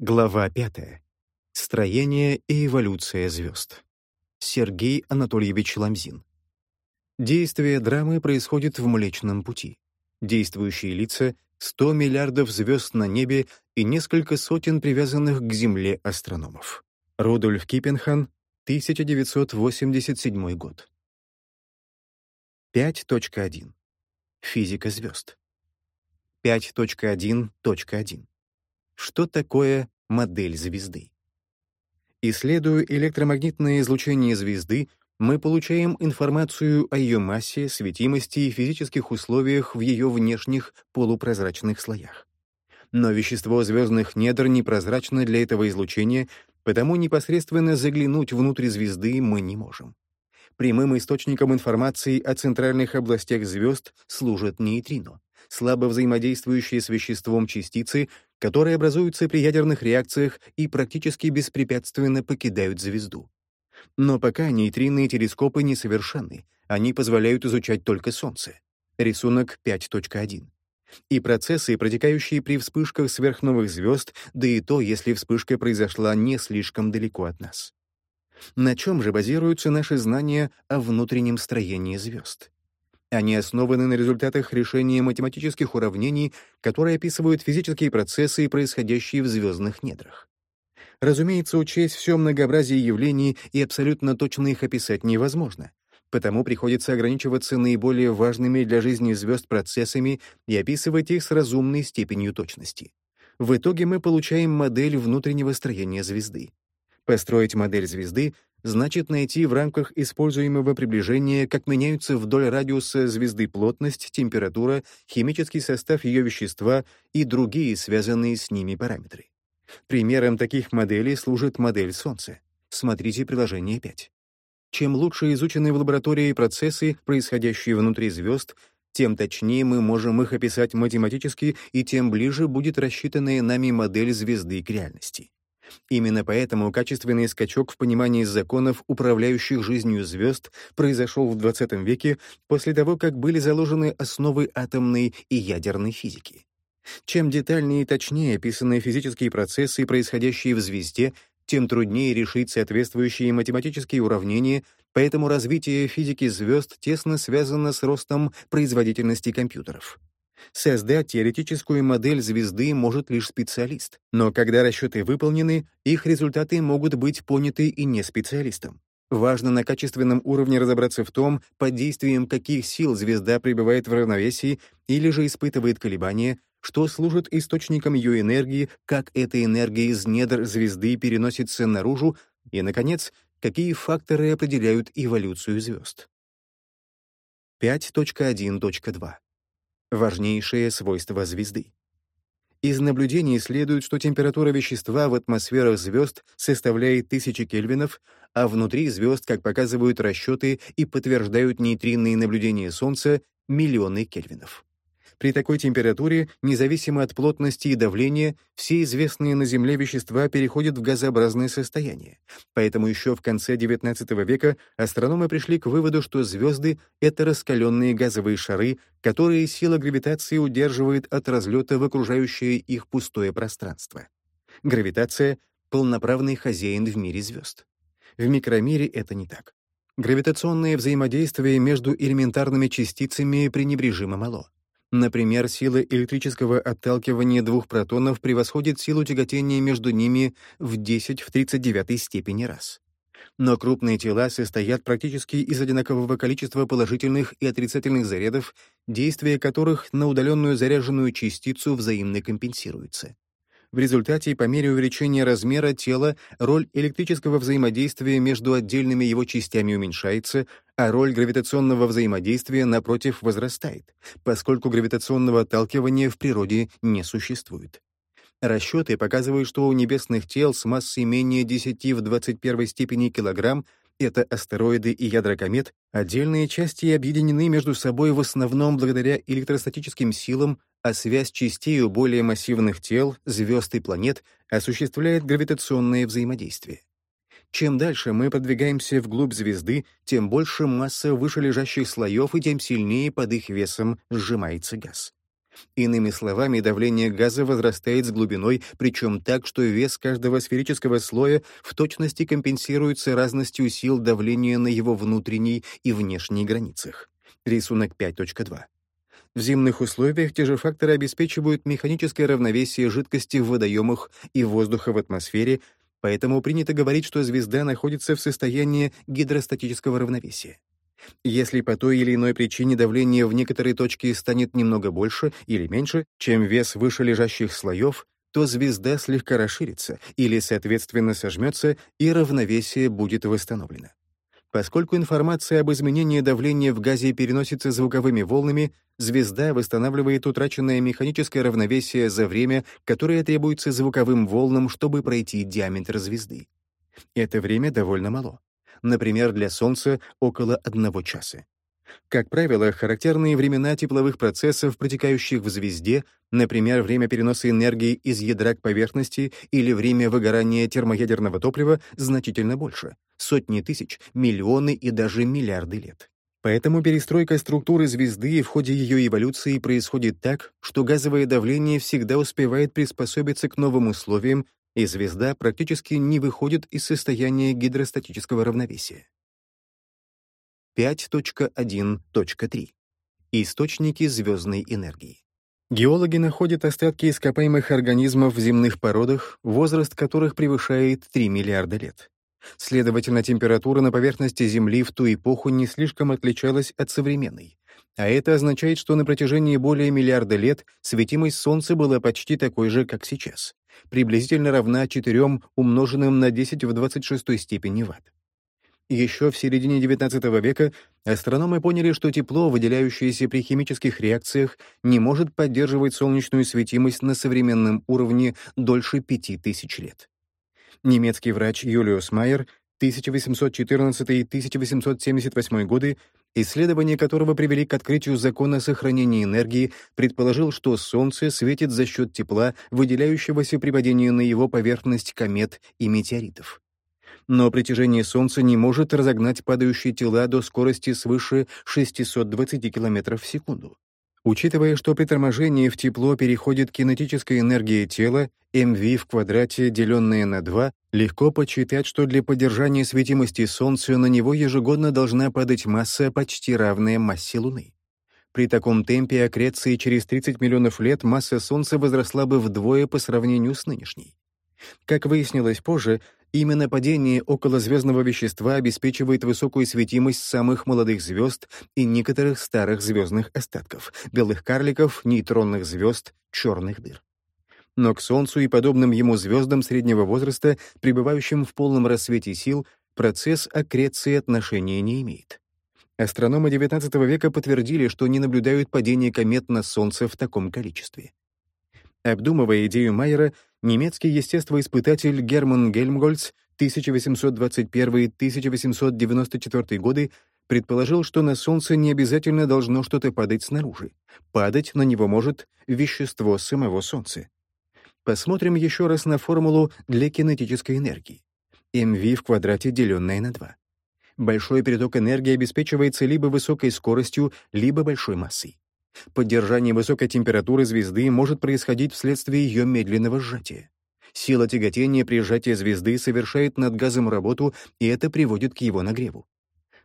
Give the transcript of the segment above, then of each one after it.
Глава 5. Строение и эволюция звезд. Сергей Анатольевич Ламзин. Действие драмы происходит в Млечном Пути. Действующие лица — 100 миллиардов звезд на небе и несколько сотен привязанных к Земле астрономов. Рудольф Киппенхан, 1987 год. 5.1. Физика звезд. 5.1.1. Что такое модель звезды? Исследуя электромагнитное излучение звезды, мы получаем информацию о ее массе, светимости и физических условиях в ее внешних полупрозрачных слоях. Но вещество звездных недр непрозрачно для этого излучения, потому непосредственно заглянуть внутрь звезды мы не можем. Прямым источником информации о центральных областях звезд служат нейтрино, слабо взаимодействующие с веществом частицы, которые образуются при ядерных реакциях и практически беспрепятственно покидают звезду. Но пока нейтринные телескопы несовершенны, они позволяют изучать только Солнце. Рисунок 5.1. И процессы, протекающие при вспышках сверхновых звезд, да и то, если вспышка произошла не слишком далеко от нас. На чем же базируются наши знания о внутреннем строении звезд? Они основаны на результатах решения математических уравнений, которые описывают физические процессы, происходящие в звездных недрах. Разумеется, учесть все многообразие явлений и абсолютно точно их описать невозможно, потому приходится ограничиваться наиболее важными для жизни звезд процессами и описывать их с разумной степенью точности. В итоге мы получаем модель внутреннего строения звезды. Построить модель звезды значит найти в рамках используемого приближения, как меняются вдоль радиуса звезды плотность, температура, химический состав ее вещества и другие связанные с ними параметры. Примером таких моделей служит модель Солнца. Смотрите приложение 5. Чем лучше изучены в лаборатории процессы, происходящие внутри звезд, тем точнее мы можем их описать математически, и тем ближе будет рассчитанная нами модель звезды к реальности. Именно поэтому качественный скачок в понимании законов, управляющих жизнью звезд, произошел в XX веке после того, как были заложены основы атомной и ядерной физики. Чем детальнее и точнее описаны физические процессы, происходящие в звезде, тем труднее решить соответствующие математические уравнения, поэтому развитие физики звезд тесно связано с ростом производительности компьютеров. Создать теоретическую модель звезды может лишь специалист, но когда расчеты выполнены, их результаты могут быть поняты и не специалистом. Важно на качественном уровне разобраться в том, под действием каких сил звезда пребывает в равновесии или же испытывает колебания, что служит источником ее энергии, как эта энергия из недр звезды переносится наружу, и, наконец, какие факторы определяют эволюцию звезд. 5.1.2 важнейшее свойство звезды. Из наблюдений следует, что температура вещества в атмосферах звезд составляет тысячи кельвинов, а внутри звезд, как показывают расчеты и подтверждают нейтринные наблюдения Солнца, миллионы кельвинов. При такой температуре, независимо от плотности и давления, все известные на Земле вещества переходят в газообразное состояние. Поэтому еще в конце XIX века астрономы пришли к выводу, что звезды — это раскаленные газовые шары, которые сила гравитации удерживает от разлета в окружающее их пустое пространство. Гравитация — полноправный хозяин в мире звезд. В микромире это не так. Гравитационное взаимодействие между элементарными частицами пренебрежимо мало. Например, сила электрического отталкивания двух протонов превосходит силу тяготения между ними в 10 в 39 степени раз. Но крупные тела состоят практически из одинакового количества положительных и отрицательных зарядов, действие которых на удаленную заряженную частицу взаимно компенсируется. В результате, по мере увеличения размера тела, роль электрического взаимодействия между отдельными его частями уменьшается, а роль гравитационного взаимодействия, напротив, возрастает, поскольку гравитационного отталкивания в природе не существует. Расчеты показывают, что у небесных тел с массой менее 10 в 21 степени килограмм это астероиды и ядра комет, отдельные части объединены между собой в основном благодаря электростатическим силам, а связь частей у более массивных тел, звезд и планет осуществляет гравитационное взаимодействие. Чем дальше мы продвигаемся вглубь звезды, тем больше масса вышележащих слоев и тем сильнее под их весом сжимается газ. Иными словами, давление газа возрастает с глубиной, причем так, что вес каждого сферического слоя в точности компенсируется разностью сил давления на его внутренней и внешней границах. Рисунок 5.2. В земных условиях те же факторы обеспечивают механическое равновесие жидкости в водоемах и воздуха в атмосфере, поэтому принято говорить, что звезда находится в состоянии гидростатического равновесия. Если по той или иной причине давление в некоторой точке станет немного больше или меньше, чем вес выше лежащих слоев, то звезда слегка расширится или, соответственно, сожмется, и равновесие будет восстановлено. Поскольку информация об изменении давления в газе переносится звуковыми волнами, звезда восстанавливает утраченное механическое равновесие за время, которое требуется звуковым волнам, чтобы пройти диаметр звезды. Это время довольно мало например, для Солнца около одного часа. Как правило, характерные времена тепловых процессов, протекающих в звезде, например, время переноса энергии из ядра к поверхности или время выгорания термоядерного топлива, значительно больше — сотни тысяч, миллионы и даже миллиарды лет. Поэтому перестройка структуры звезды в ходе ее эволюции происходит так, что газовое давление всегда успевает приспособиться к новым условиям и звезда практически не выходит из состояния гидростатического равновесия. 5.1.3. Источники звездной энергии. Геологи находят остатки ископаемых организмов в земных породах, возраст которых превышает 3 миллиарда лет. Следовательно, температура на поверхности Земли в ту эпоху не слишком отличалась от современной. А это означает, что на протяжении более миллиарда лет светимость Солнца была почти такой же, как сейчас приблизительно равна 4 умноженным на 10 в 26 степени ватт. Еще в середине XIX века астрономы поняли, что тепло, выделяющееся при химических реакциях, не может поддерживать солнечную светимость на современном уровне дольше 5000 лет. Немецкий врач Юлиус Майер 1814-1878 годы исследования которого привели к открытию закона сохранения энергии, предположил, что Солнце светит за счет тепла, выделяющегося при падении на его поверхность комет и метеоритов. Но притяжение Солнца не может разогнать падающие тела до скорости свыше 620 км в секунду. Учитывая, что при торможении в тепло переходит кинетическая энергия тела, mv в квадрате, деленное на 2, легко подсчитать, что для поддержания светимости Солнца на него ежегодно должна падать масса, почти равная массе Луны. При таком темпе аккреции через 30 миллионов лет масса Солнца возросла бы вдвое по сравнению с нынешней. Как выяснилось позже, Именно падение околозвездного вещества обеспечивает высокую светимость самых молодых звезд и некоторых старых звездных остатков — белых карликов, нейтронных звезд, черных дыр. Но к Солнцу и подобным ему звездам среднего возраста, пребывающим в полном рассвете сил, процесс аккреции отношения не имеет. Астрономы XIX века подтвердили, что не наблюдают падения комет на Солнце в таком количестве. Обдумывая идею Майера, немецкий естествоиспытатель Герман Гельмгольц 1821-1894 годы предположил, что на Солнце не обязательно должно что-то падать снаружи. Падать на него может вещество самого Солнца. Посмотрим еще раз на формулу для кинетической энергии. mv в квадрате, деленное на 2. Большой переток энергии обеспечивается либо высокой скоростью, либо большой массой. Поддержание высокой температуры звезды может происходить вследствие ее медленного сжатия. Сила тяготения при сжатии звезды совершает над газом работу, и это приводит к его нагреву.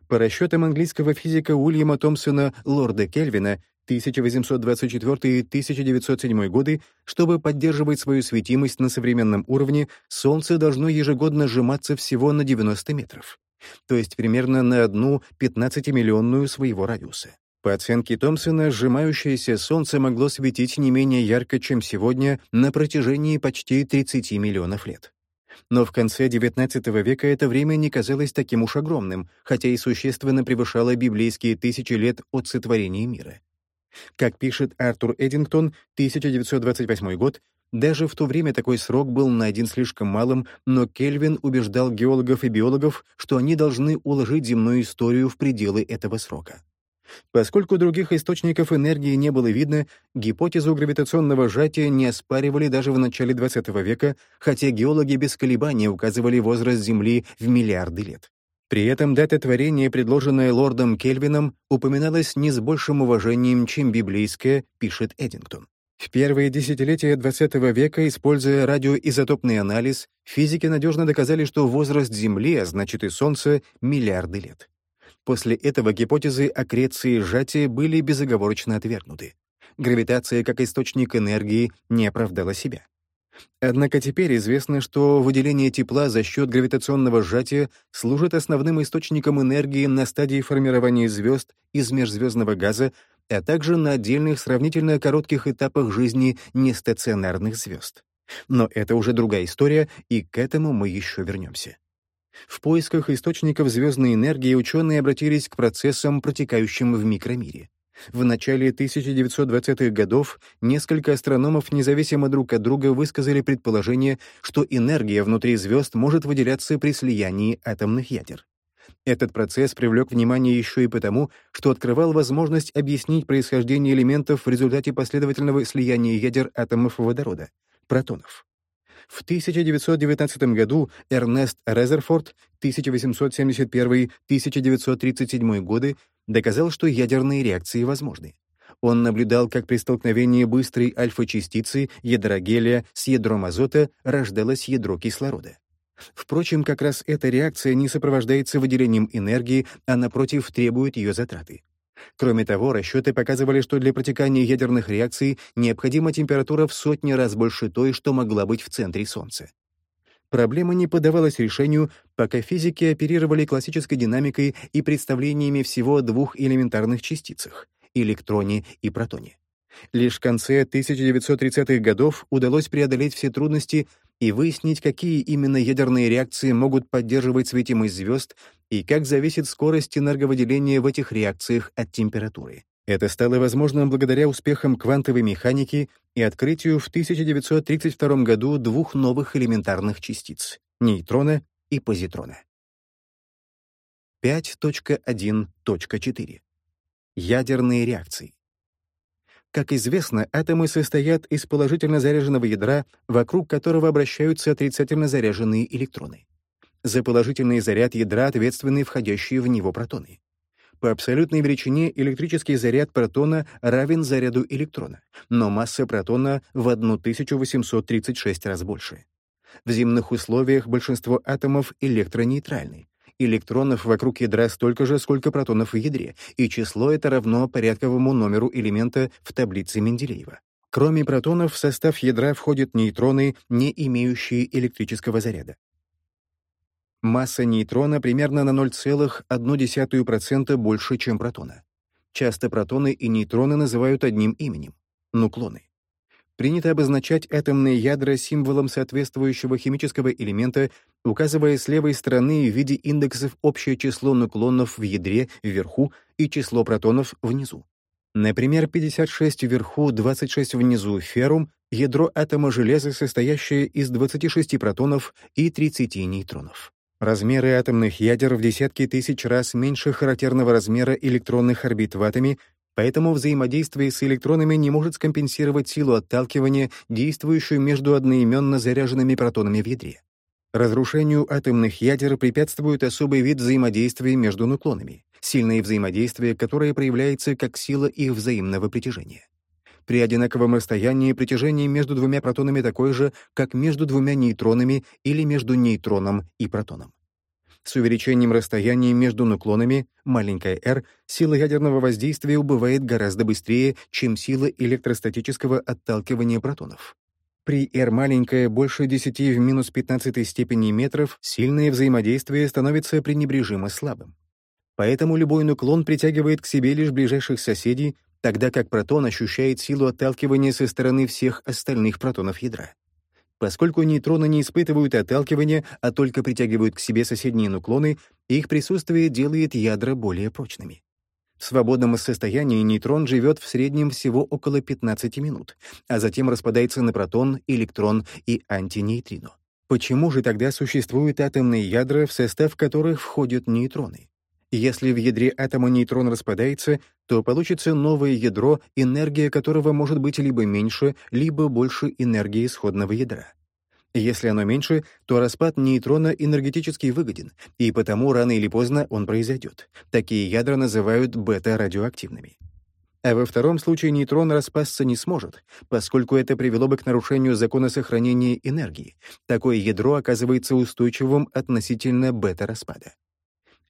По расчетам английского физика Уильяма Томпсона Лорда Кельвина 1824-1907 годы, чтобы поддерживать свою светимость на современном уровне, Солнце должно ежегодно сжиматься всего на 90 метров, то есть примерно на одну 15-миллионную своего радиуса. По оценке Томпсона, сжимающееся Солнце могло светить не менее ярко, чем сегодня, на протяжении почти 30 миллионов лет. Но в конце XIX века это время не казалось таким уж огромным, хотя и существенно превышало библейские тысячи лет от сотворения мира. Как пишет Артур Эдингтон, 1928 год, даже в то время такой срок был найден слишком малым, но Кельвин убеждал геологов и биологов, что они должны уложить земную историю в пределы этого срока. Поскольку других источников энергии не было видно, гипотезу гравитационного сжатия не оспаривали даже в начале XX века, хотя геологи без колебаний указывали возраст Земли в миллиарды лет. При этом дата творения, предложенная лордом Кельвином, упоминалась не с большим уважением, чем библейская, пишет Эдингтон. В первые десятилетия XX века, используя радиоизотопный анализ, физики надежно доказали, что возраст Земли, а значит и Солнца, миллиарды лет. После этого гипотезы аккреции и сжатия были безоговорочно отвергнуты. Гравитация как источник энергии не оправдала себя. Однако теперь известно, что выделение тепла за счет гравитационного сжатия служит основным источником энергии на стадии формирования звезд из межзвездного газа, а также на отдельных сравнительно коротких этапах жизни нестационарных звезд. Но это уже другая история, и к этому мы еще вернемся. В поисках источников звездной энергии ученые обратились к процессам, протекающим в микромире. В начале 1920-х годов несколько астрономов независимо друг от друга высказали предположение, что энергия внутри звезд может выделяться при слиянии атомных ядер. Этот процесс привлек внимание еще и потому, что открывал возможность объяснить происхождение элементов в результате последовательного слияния ядер атомов водорода — протонов. В 1919 году Эрнест Резерфорд 1871-1937 годы доказал, что ядерные реакции возможны. Он наблюдал, как при столкновении быстрой альфа-частицы ядра гелия с ядром азота рождалось ядро кислорода. Впрочем, как раз эта реакция не сопровождается выделением энергии, а напротив требует ее затраты. Кроме того, расчеты показывали, что для протекания ядерных реакций необходима температура в сотни раз больше той, что могла быть в центре Солнца. Проблема не поддавалась решению, пока физики оперировали классической динамикой и представлениями всего о двух элементарных частицах — электроне и протоне. Лишь в конце 1930-х годов удалось преодолеть все трудности и выяснить, какие именно ядерные реакции могут поддерживать светимость звезд и как зависит скорость энерговыделения в этих реакциях от температуры. Это стало возможным благодаря успехам квантовой механики и открытию в 1932 году двух новых элементарных частиц — нейтрона и позитрона. 5.1.4. Ядерные реакции. Как известно, атомы состоят из положительно заряженного ядра, вокруг которого обращаются отрицательно заряженные электроны. За положительный заряд ядра ответственны входящие в него протоны. По абсолютной величине электрический заряд протона равен заряду электрона, но масса протона в 1836 раз больше. В земных условиях большинство атомов электронейтральны, электронов вокруг ядра столько же, сколько протонов в ядре, и число это равно порядковому номеру элемента в таблице Менделеева. Кроме протонов, в состав ядра входят нейтроны, не имеющие электрического заряда. Масса нейтрона примерно на 0,1% больше, чем протона. Часто протоны и нейтроны называют одним именем — нуклоны. Принято обозначать атомные ядра символом соответствующего химического элемента, указывая с левой стороны в виде индексов общее число нуклонов в ядре вверху и число протонов внизу. Например, 56 вверху, 26 внизу феррум — ядро атома железа, состоящее из 26 протонов и 30 нейтронов. Размеры атомных ядер в десятки тысяч раз меньше характерного размера электронных орбит в атоме, поэтому взаимодействие с электронами не может скомпенсировать силу отталкивания, действующую между одноименно заряженными протонами в ядре. Разрушению атомных ядер препятствует особый вид взаимодействия между нуклонами, сильное взаимодействие, которое проявляется как сила их взаимного притяжения. При одинаковом расстоянии притяжение между двумя протонами такое же, как между двумя нейтронами или между нейтроном и протоном. С увеличением расстояния между нуклонами, маленькая r, сила ядерного воздействия убывает гораздо быстрее, чем сила электростатического отталкивания протонов. При r маленькая больше 10 в минус 15 степени метров сильное взаимодействие становится пренебрежимо слабым. Поэтому любой нуклон притягивает к себе лишь ближайших соседей, тогда как протон ощущает силу отталкивания со стороны всех остальных протонов ядра. Поскольку нейтроны не испытывают отталкивания, а только притягивают к себе соседние нуклоны, их присутствие делает ядра более прочными. В свободном состоянии нейтрон живет в среднем всего около 15 минут, а затем распадается на протон, электрон и антинейтрино. Почему же тогда существуют атомные ядра, в состав которых входят нейтроны? Если в ядре атома нейтрон распадается, то получится новое ядро, энергия которого может быть либо меньше, либо больше энергии исходного ядра. Если оно меньше, то распад нейтрона энергетически выгоден, и потому рано или поздно он произойдет. Такие ядра называют бета-радиоактивными. А во втором случае нейтрон распасться не сможет, поскольку это привело бы к нарушению закона сохранения энергии. Такое ядро оказывается устойчивым относительно бета-распада.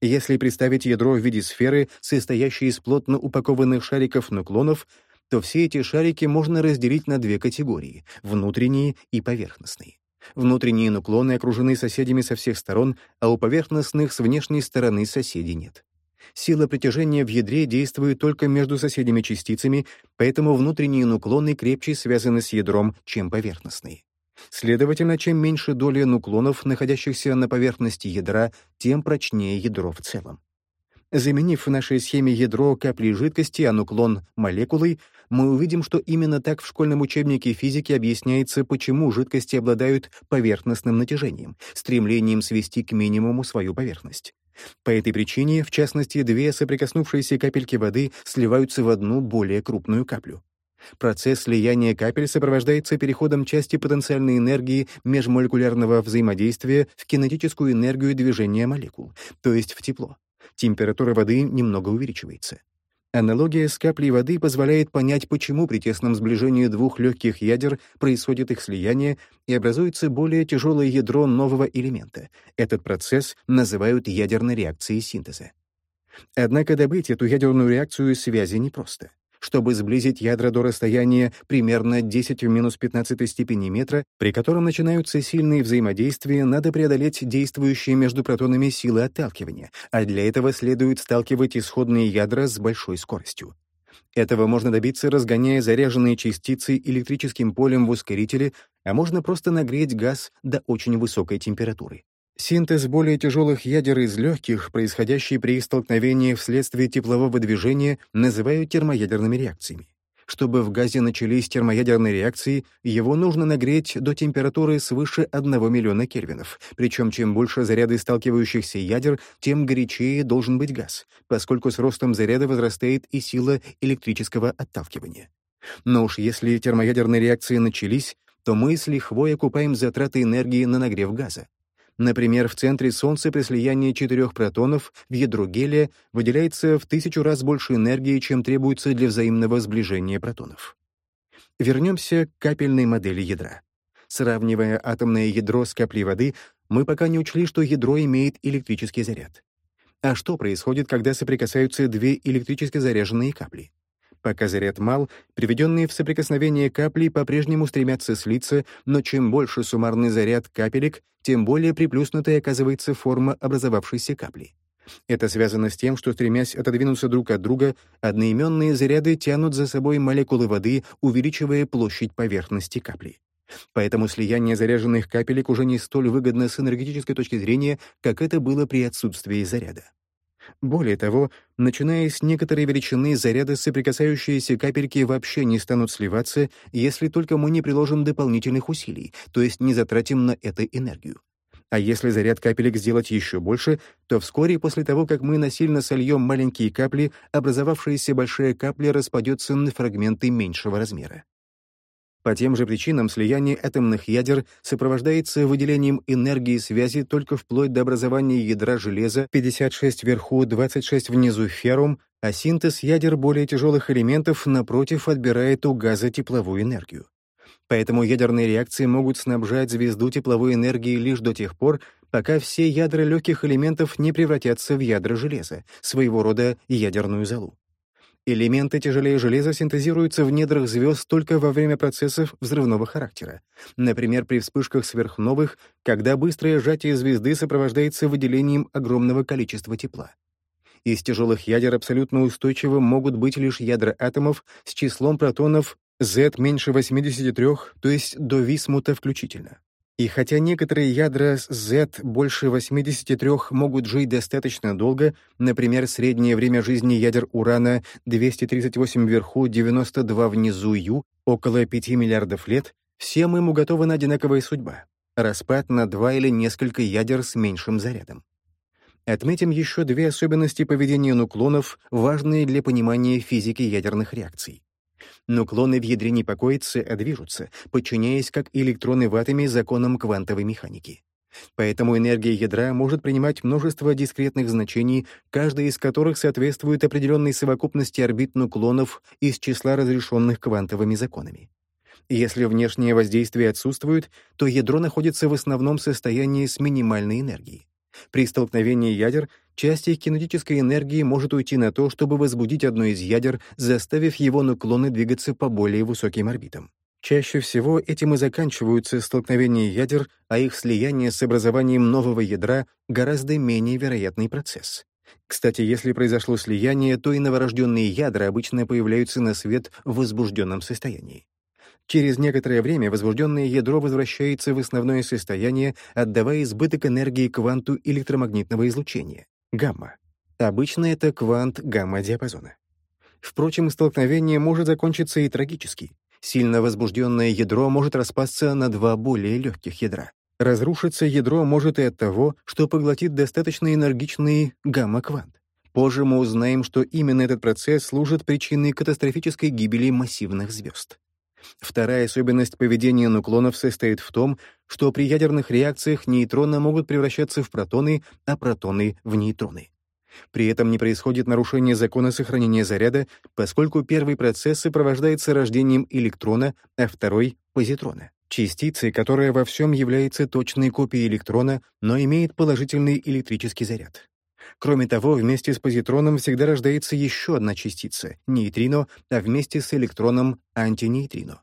Если представить ядро в виде сферы, состоящей из плотно упакованных шариков нуклонов, то все эти шарики можно разделить на две категории — внутренние и поверхностные. Внутренние нуклоны окружены соседями со всех сторон, а у поверхностных с внешней стороны соседей нет. Сила притяжения в ядре действует только между соседними частицами, поэтому внутренние нуклоны крепче связаны с ядром, чем поверхностные. Следовательно, чем меньше доля нуклонов, находящихся на поверхности ядра, тем прочнее ядро в целом. Заменив в нашей схеме ядро капли жидкости, а нуклон — молекулой, мы увидим, что именно так в школьном учебнике физики объясняется, почему жидкости обладают поверхностным натяжением, стремлением свести к минимуму свою поверхность. По этой причине, в частности, две соприкоснувшиеся капельки воды сливаются в одну более крупную каплю. Процесс слияния капель сопровождается переходом части потенциальной энергии межмолекулярного взаимодействия в кинетическую энергию движения молекул, то есть в тепло. Температура воды немного увеличивается. Аналогия с каплей воды позволяет понять, почему при тесном сближении двух легких ядер происходит их слияние и образуется более тяжелое ядро нового элемента. Этот процесс называют ядерной реакцией синтеза. Однако добыть эту ядерную реакцию связи непросто. Чтобы сблизить ядра до расстояния примерно 10 в минус 15 степени метра, при котором начинаются сильные взаимодействия, надо преодолеть действующие между протонами силы отталкивания, а для этого следует сталкивать исходные ядра с большой скоростью. Этого можно добиться, разгоняя заряженные частицы электрическим полем в ускорителе, а можно просто нагреть газ до очень высокой температуры. Синтез более тяжелых ядер из легких, происходящий при столкновении вследствие теплового движения, называют термоядерными реакциями. Чтобы в газе начались термоядерные реакции, его нужно нагреть до температуры свыше 1 миллиона кельвинов, причем чем больше заряды сталкивающихся ядер, тем горячее должен быть газ, поскольку с ростом заряда возрастает и сила электрического отталкивания. Но уж если термоядерные реакции начались, то мы с лихвой окупаем затраты энергии на нагрев газа. Например, в центре Солнца при слиянии четырех протонов в ядро гелия выделяется в тысячу раз больше энергии, чем требуется для взаимного сближения протонов. Вернемся к капельной модели ядра. Сравнивая атомное ядро с каплей воды, мы пока не учли, что ядро имеет электрический заряд. А что происходит, когда соприкасаются две электрически заряженные капли? Пока заряд мал, приведенные в соприкосновение капли по-прежнему стремятся слиться, но чем больше суммарный заряд капелек, тем более приплюснутой оказывается форма образовавшейся капли. Это связано с тем, что, стремясь отодвинуться друг от друга, одноименные заряды тянут за собой молекулы воды, увеличивая площадь поверхности капли. Поэтому слияние заряженных капелек уже не столь выгодно с энергетической точки зрения, как это было при отсутствии заряда. Более того, начиная с некоторой величины, заряды, соприкасающиеся капельки, вообще не станут сливаться, если только мы не приложим дополнительных усилий, то есть не затратим на это энергию. А если заряд капелек сделать еще больше, то вскоре после того, как мы насильно сольем маленькие капли, образовавшаяся большая капля распадется на фрагменты меньшего размера. По тем же причинам слияние атомных ядер сопровождается выделением энергии связи только вплоть до образования ядра железа 56 вверху, 26 внизу феррум, а синтез ядер более тяжелых элементов, напротив, отбирает у газа тепловую энергию. Поэтому ядерные реакции могут снабжать звезду тепловой энергией лишь до тех пор, пока все ядра легких элементов не превратятся в ядра железа, своего рода ядерную золу. Элементы тяжелее железа синтезируются в недрах звезд только во время процессов взрывного характера. Например, при вспышках сверхновых, когда быстрое сжатие звезды сопровождается выделением огромного количества тепла. Из тяжелых ядер абсолютно устойчивым могут быть лишь ядра атомов с числом протонов Z меньше 83, то есть до Висмута включительно. И хотя некоторые ядра Z больше 83 могут жить достаточно долго, например, среднее время жизни ядер урана 238 вверху, 92 внизу Ю, около 5 миллиардов лет, всем им уготована одинаковая судьба — распад на два или несколько ядер с меньшим зарядом. Отметим еще две особенности поведения нуклонов, важные для понимания физики ядерных реакций. Нуклоны в ядре не покоятся, а движутся, подчиняясь как электроны в атоме законам квантовой механики. Поэтому энергия ядра может принимать множество дискретных значений, каждая из которых соответствует определенной совокупности орбит нуклонов из числа разрешенных квантовыми законами. Если внешнее воздействие отсутствует, то ядро находится в основном состоянии с минимальной энергией. При столкновении ядер часть их кинетической энергии может уйти на то, чтобы возбудить одно из ядер, заставив его нуклоны двигаться по более высоким орбитам. Чаще всего этим и заканчиваются столкновения ядер, а их слияние с образованием нового ядра — гораздо менее вероятный процесс. Кстати, если произошло слияние, то и новорожденные ядра обычно появляются на свет в возбужденном состоянии. Через некоторое время возбужденное ядро возвращается в основное состояние, отдавая избыток энергии кванту электромагнитного излучения — гамма. Обычно это квант гамма-диапазона. Впрочем, столкновение может закончиться и трагически. Сильно возбужденное ядро может распасться на два более легких ядра. Разрушиться ядро может и от того, что поглотит достаточно энергичный гамма-квант. Позже мы узнаем, что именно этот процесс служит причиной катастрофической гибели массивных звезд. Вторая особенность поведения нуклонов состоит в том, что при ядерных реакциях нейтроны могут превращаться в протоны, а протоны — в нейтроны. При этом не происходит нарушение закона сохранения заряда, поскольку первый процесс сопровождается рождением электрона, а второй — позитрона. Частицы, которая во всем является точной копией электрона, но имеет положительный электрический заряд. Кроме того, вместе с позитроном всегда рождается еще одна частица — нейтрино, а вместе с электроном — антинейтрино.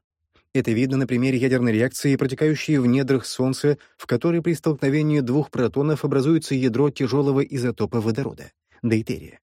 Это видно на примере ядерной реакции, протекающей в недрах Солнца, в которой при столкновении двух протонов образуется ядро тяжелого изотопа водорода — дейтерия.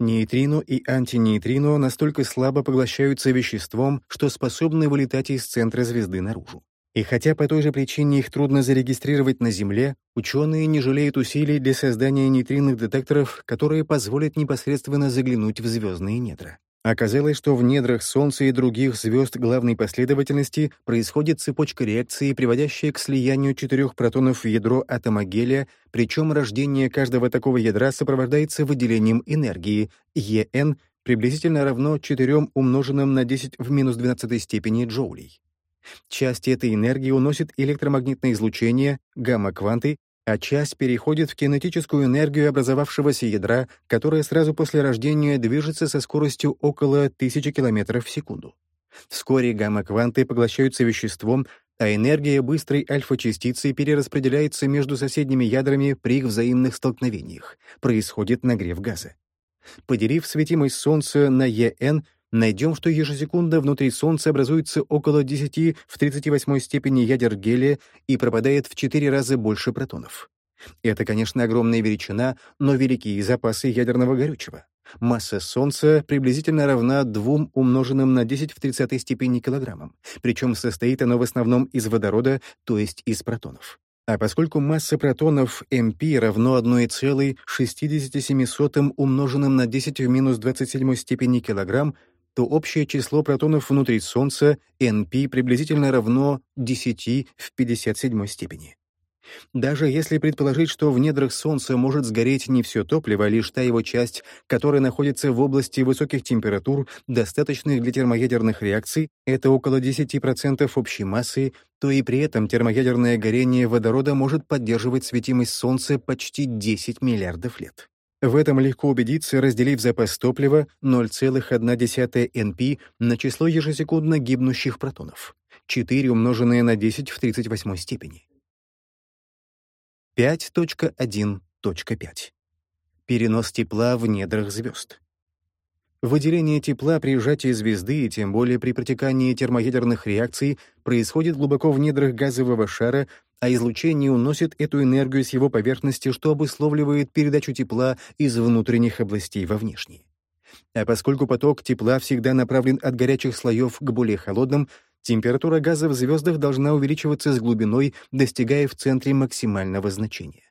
Нейтрино и антинейтрино настолько слабо поглощаются веществом, что способны вылетать из центра звезды наружу. И хотя по той же причине их трудно зарегистрировать на Земле, ученые не жалеют усилий для создания нейтринных детекторов, которые позволят непосредственно заглянуть в звездные недра. Оказалось, что в недрах Солнца и других звезд главной последовательности происходит цепочка реакций, приводящая к слиянию четырех протонов в ядро атома гелия, причем рождение каждого такого ядра сопровождается выделением энергии ЕН приблизительно равно 4 умноженным на 10 в минус 12 степени джоулей. Часть этой энергии уносит электромагнитное излучение, гамма-кванты, а часть переходит в кинетическую энергию образовавшегося ядра, которое сразу после рождения движется со скоростью около 1000 км в секунду. Вскоре гамма-кванты поглощаются веществом, а энергия быстрой альфа-частицы перераспределяется между соседними ядрами при их взаимных столкновениях. Происходит нагрев газа. Поделив светимость Солнца на ЕН, найдем, что ежесекундно внутри Солнца образуется около 10 в 38 степени ядер гелия и пропадает в 4 раза больше протонов. Это, конечно, огромная величина, но великие запасы ядерного горючего. Масса Солнца приблизительно равна 2 умноженным на 10 в 30 степени килограммам, причем состоит оно в основном из водорода, то есть из протонов. А поскольку масса протонов MP равно 1,67 умноженным на 10 в минус 27 степени килограмм, то общее число протонов внутри Солнца, NP, приблизительно равно 10 в 57 степени. Даже если предположить, что в недрах Солнца может сгореть не все топливо, а лишь та его часть, которая находится в области высоких температур, достаточных для термоядерных реакций, это около 10% общей массы, то и при этом термоядерное горение водорода может поддерживать светимость Солнца почти 10 миллиардов лет. В этом легко убедиться, разделив запас топлива 0,1 NP на число ежесекундно гибнущих протонов. 4 умноженное на 10 в 38 степени. 5.1.5. Перенос тепла в недрах звезд. Выделение тепла при сжатии звезды, и тем более при протекании термоядерных реакций, происходит глубоко в недрах газового шара а излучение уносит эту энергию с его поверхности, что обусловливает передачу тепла из внутренних областей во внешние. А поскольку поток тепла всегда направлен от горячих слоев к более холодным, температура газа в звездах должна увеличиваться с глубиной, достигая в центре максимального значения.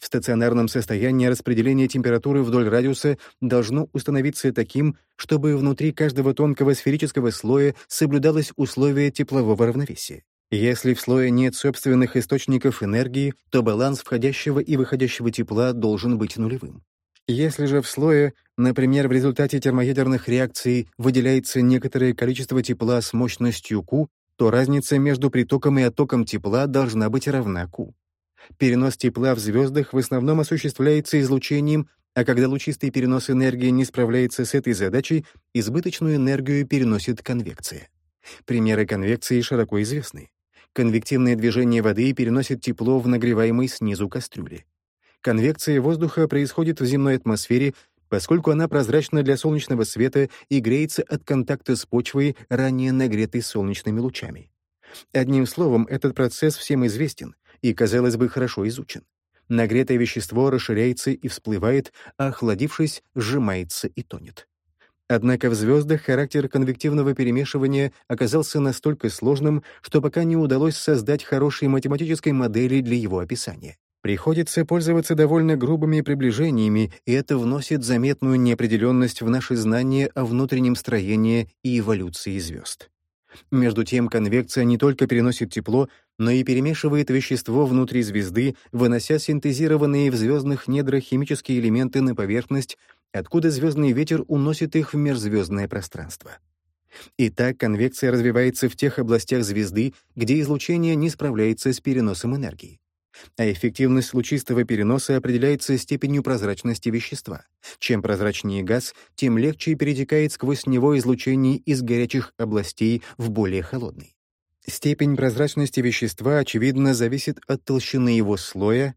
В стационарном состоянии распределение температуры вдоль радиуса должно установиться таким, чтобы внутри каждого тонкого сферического слоя соблюдалось условие теплового равновесия. Если в слое нет собственных источников энергии, то баланс входящего и выходящего тепла должен быть нулевым. Если же в слое, например, в результате термоядерных реакций выделяется некоторое количество тепла с мощностью Q, то разница между притоком и оттоком тепла должна быть равна Q. Перенос тепла в звездах в основном осуществляется излучением, а когда лучистый перенос энергии не справляется с этой задачей, избыточную энергию переносит конвекция. Примеры конвекции широко известны. Конвективное движение воды переносит тепло в нагреваемой снизу кастрюле. Конвекция воздуха происходит в земной атмосфере, поскольку она прозрачна для солнечного света и греется от контакта с почвой, ранее нагретой солнечными лучами. Одним словом, этот процесс всем известен и, казалось бы, хорошо изучен. Нагретое вещество расширяется и всплывает, а охладившись, сжимается и тонет. Однако в звездах характер конвективного перемешивания оказался настолько сложным, что пока не удалось создать хорошей математической модели для его описания. Приходится пользоваться довольно грубыми приближениями, и это вносит заметную неопределенность в наши знания о внутреннем строении и эволюции звезд. Между тем, конвекция не только переносит тепло, но и перемешивает вещество внутри звезды, вынося синтезированные в звездных недрах химические элементы на поверхность, откуда звездный ветер уносит их в межзвездное пространство. Итак, конвекция развивается в тех областях звезды, где излучение не справляется с переносом энергии. А эффективность лучистого переноса определяется степенью прозрачности вещества. Чем прозрачнее газ, тем легче перетекает сквозь него излучение из горячих областей в более холодный. Степень прозрачности вещества, очевидно, зависит от толщины его слоя,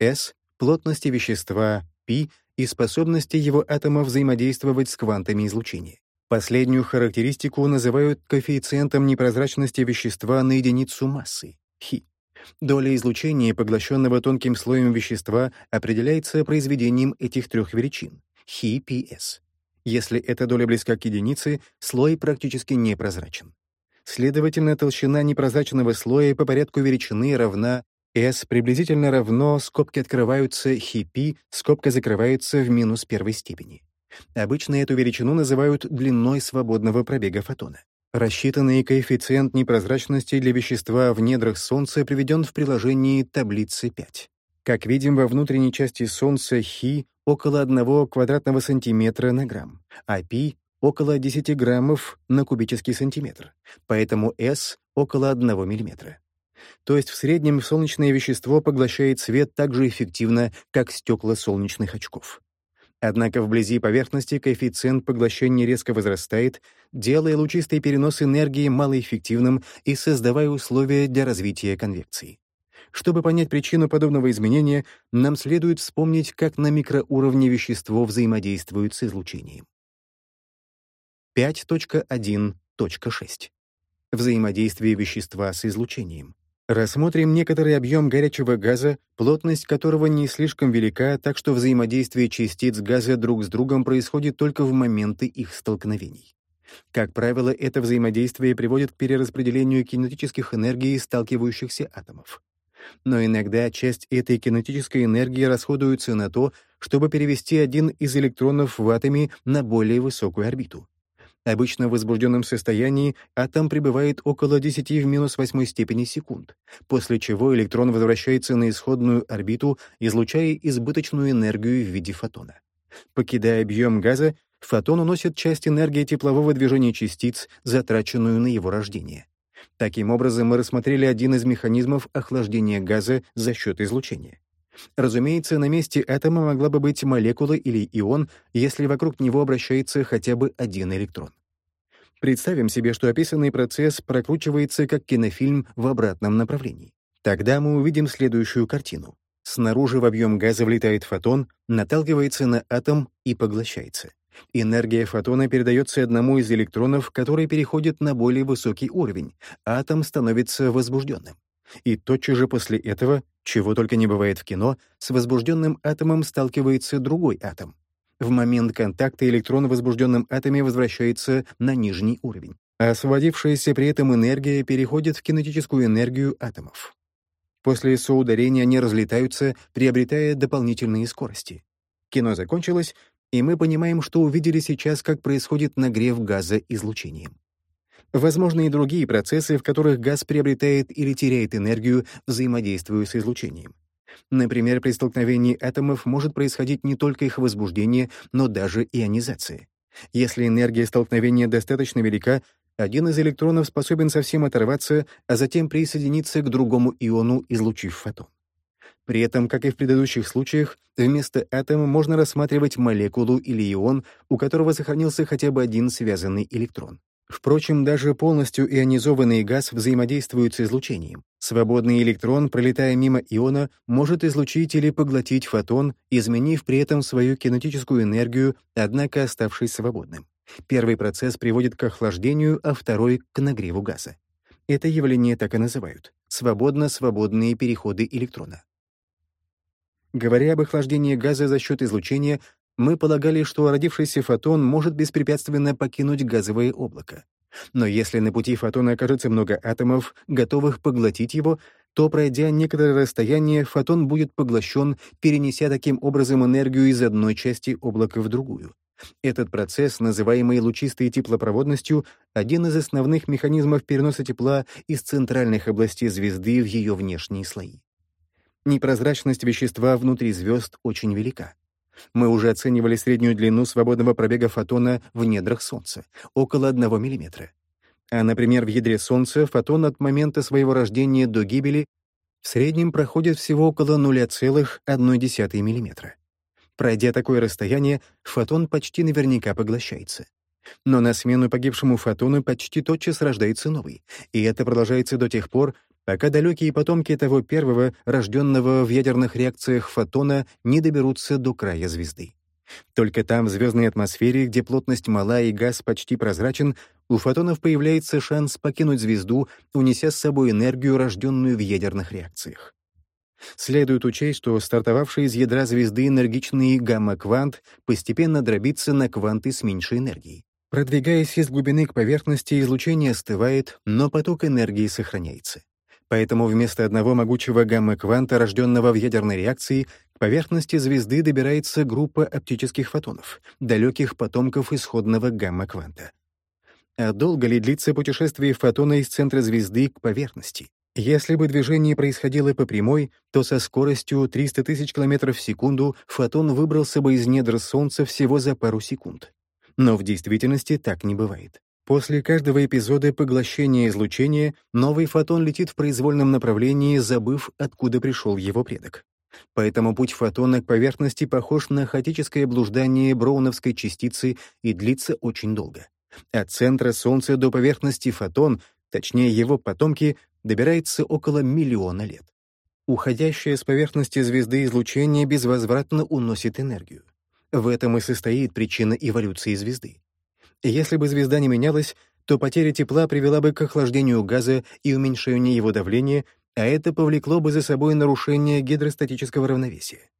S, плотности вещества, P, и способности его атома взаимодействовать с квантами излучения. Последнюю характеристику называют коэффициентом непрозрачности вещества на единицу массы, хи. Доля излучения, поглощенного тонким слоем вещества, определяется произведением этих трех величин — χ-ps. Если эта доля близка к единице, слой практически непрозрачен. Следовательно, толщина непрозрачного слоя по порядку величины равна S приблизительно равно, скобки открываются χ-π, скобка закрывается в минус первой степени. Обычно эту величину называют длиной свободного пробега фотона. Рассчитанный коэффициент непрозрачности для вещества в недрах Солнца приведен в приложении таблицы 5. Как видим, во внутренней части Солнца хи около 1 квадратного сантиметра на грамм, а пи — около 10 граммов на кубический сантиметр, поэтому S — около 1 миллиметра. То есть в среднем солнечное вещество поглощает свет так же эффективно, как стекла солнечных очков. Однако вблизи поверхности коэффициент поглощения резко возрастает, делая лучистый перенос энергии малоэффективным и создавая условия для развития конвекции. Чтобы понять причину подобного изменения, нам следует вспомнить, как на микроуровне вещество взаимодействует с излучением. 5.1.6. Взаимодействие вещества с излучением. Рассмотрим некоторый объем горячего газа, плотность которого не слишком велика, так что взаимодействие частиц газа друг с другом происходит только в моменты их столкновений. Как правило, это взаимодействие приводит к перераспределению кинетических энергий сталкивающихся атомов. Но иногда часть этой кинетической энергии расходуется на то, чтобы перевести один из электронов в атоме на более высокую орбиту. Обычно в возбужденном состоянии атом пребывает около 10 в минус 8 степени секунд, после чего электрон возвращается на исходную орбиту, излучая избыточную энергию в виде фотона. Покидая объем газа, фотон уносит часть энергии теплового движения частиц, затраченную на его рождение. Таким образом, мы рассмотрели один из механизмов охлаждения газа за счет излучения. Разумеется, на месте атома могла бы быть молекула или ион, если вокруг него обращается хотя бы один электрон. Представим себе, что описанный процесс прокручивается как кинофильм в обратном направлении. Тогда мы увидим следующую картину. Снаружи в объем газа влетает фотон, наталкивается на атом и поглощается. Энергия фотона передается одному из электронов, который переходит на более высокий уровень. Атом становится возбужденным. И тотчас же после этого, чего только не бывает в кино, с возбужденным атомом сталкивается другой атом. В момент контакта электрон в возбужденном атоме возвращается на нижний уровень. А освободившаяся при этом энергия переходит в кинетическую энергию атомов. После соударения они разлетаются, приобретая дополнительные скорости. Кино закончилось, и мы понимаем, что увидели сейчас, как происходит нагрев газа излучением. Возможны и другие процессы, в которых газ приобретает или теряет энергию, взаимодействуя с излучением. Например, при столкновении атомов может происходить не только их возбуждение, но даже ионизация. Если энергия столкновения достаточно велика, один из электронов способен совсем оторваться, а затем присоединиться к другому иону, излучив фотон. При этом, как и в предыдущих случаях, вместо атома можно рассматривать молекулу или ион, у которого сохранился хотя бы один связанный электрон. Впрочем, даже полностью ионизованный газ взаимодействует с излучением. Свободный электрон, пролетая мимо иона, может излучить или поглотить фотон, изменив при этом свою кинетическую энергию, однако оставшись свободным. Первый процесс приводит к охлаждению, а второй — к нагреву газа. Это явление так и называют — свободно-свободные переходы электрона. Говоря об охлаждении газа за счет излучения, мы полагали, что родившийся фотон может беспрепятственно покинуть газовое облако. Но если на пути фотона окажется много атомов, готовых поглотить его, то, пройдя некоторое расстояние, фотон будет поглощен, перенеся таким образом энергию из одной части облака в другую. Этот процесс, называемый лучистой теплопроводностью, один из основных механизмов переноса тепла из центральных областей звезды в ее внешние слои. Непрозрачность вещества внутри звезд очень велика. Мы уже оценивали среднюю длину свободного пробега фотона в недрах Солнца — около 1 мм. А, например, в ядре Солнца фотон от момента своего рождения до гибели в среднем проходит всего около 0,1 мм. Пройдя такое расстояние, фотон почти наверняка поглощается. Но на смену погибшему фотону почти тотчас рождается новый, и это продолжается до тех пор, пока далекие потомки того первого, рожденного в ядерных реакциях фотона, не доберутся до края звезды. Только там, в звездной атмосфере, где плотность мала и газ почти прозрачен, у фотонов появляется шанс покинуть звезду, унеся с собой энергию, рожденную в ядерных реакциях. Следует учесть, что стартовавший из ядра звезды энергичный гамма-квант постепенно дробится на кванты с меньшей энергией. Продвигаясь из глубины к поверхности, излучение остывает, но поток энергии сохраняется. Поэтому вместо одного могучего гамма-кванта, рожденного в ядерной реакции, к поверхности звезды добирается группа оптических фотонов, далеких потомков исходного гамма-кванта. А долго ли длится путешествие фотона из центра звезды к поверхности? Если бы движение происходило по прямой, то со скоростью 300 тысяч километров в секунду фотон выбрался бы из недр Солнца всего за пару секунд. Но в действительности так не бывает. После каждого эпизода поглощения излучения новый фотон летит в произвольном направлении, забыв, откуда пришел его предок. Поэтому путь фотона к поверхности похож на хаотическое блуждание броуновской частицы и длится очень долго. От центра Солнца до поверхности фотон, точнее его потомки, добирается около миллиона лет. Уходящее с поверхности звезды излучение безвозвратно уносит энергию. В этом и состоит причина эволюции звезды. Если бы звезда не менялась, то потеря тепла привела бы к охлаждению газа и уменьшению его давления, а это повлекло бы за собой нарушение гидростатического равновесия.